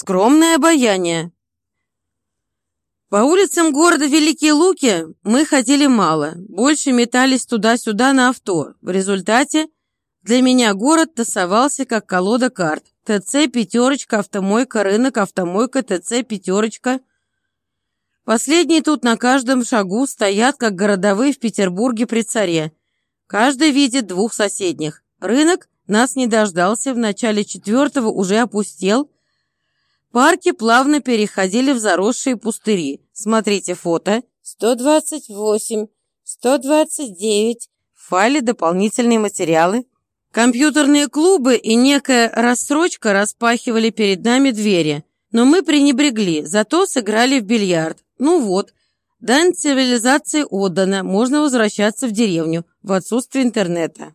Скромное обаяние. По улицам города Великие Луки мы ходили мало, больше метались туда-сюда на авто. В результате для меня город тасовался как колода карт. ТЦ, пятерочка, автомойка, рынок, автомойка, ТЦ, пятерочка. Последние тут на каждом шагу стоят, как городовые в Петербурге при царе. Каждый видит двух соседних. Рынок нас не дождался, в начале четвертого уже опустел. Парки плавно переходили в заросшие пустыри. Смотрите фото. 128, 129. В файле дополнительные материалы. Компьютерные клубы и некая рассрочка распахивали перед нами двери. Но мы пренебрегли, зато сыграли в бильярд. Ну вот, дань цивилизации отдана, можно возвращаться в деревню в отсутствие интернета.